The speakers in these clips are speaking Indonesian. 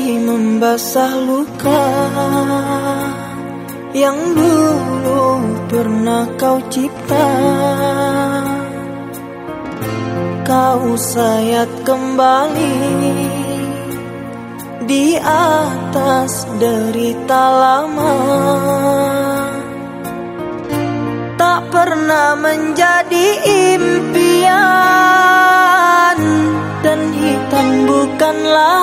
membasah luka yang dulu pernah kau cipta. Kau sayat kembali di atas derita lama. Tak pernah menjadi impian dan hitam bukanlah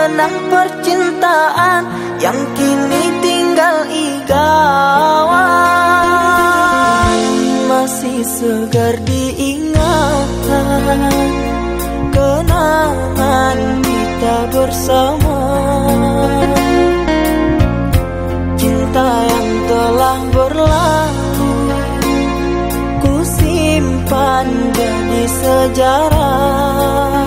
mengenang percintaan yang kini tinggal igawan. Masih segar diingatan kenangan kita bersama. Cinta yang telah berlalu ku simpan jadi sejarah.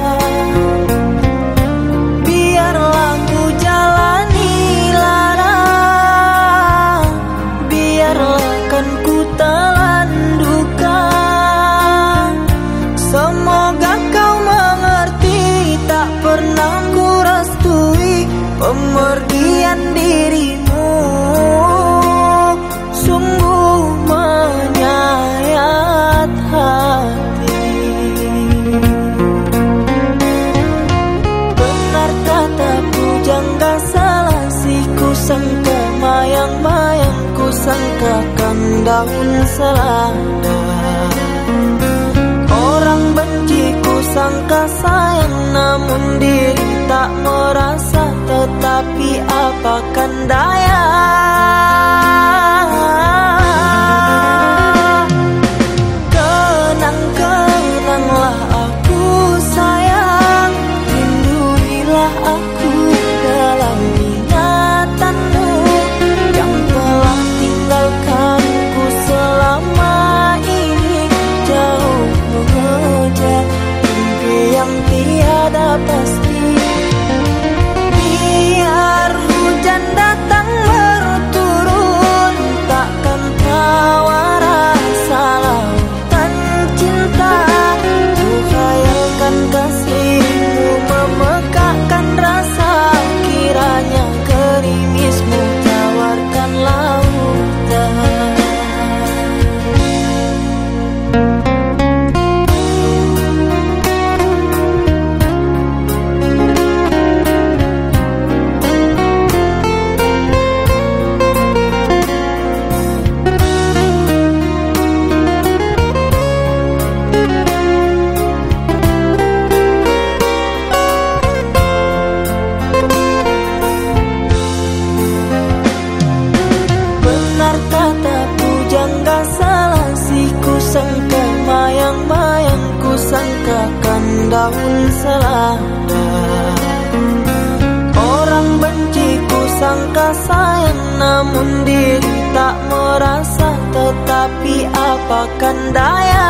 Daun selada. Orang benci ku sangka sayang namun diri tak merasa tetapi apakan daya. Daun selada Orang benci ku sangka sayang namun diri tak merasa tetapi apakan daya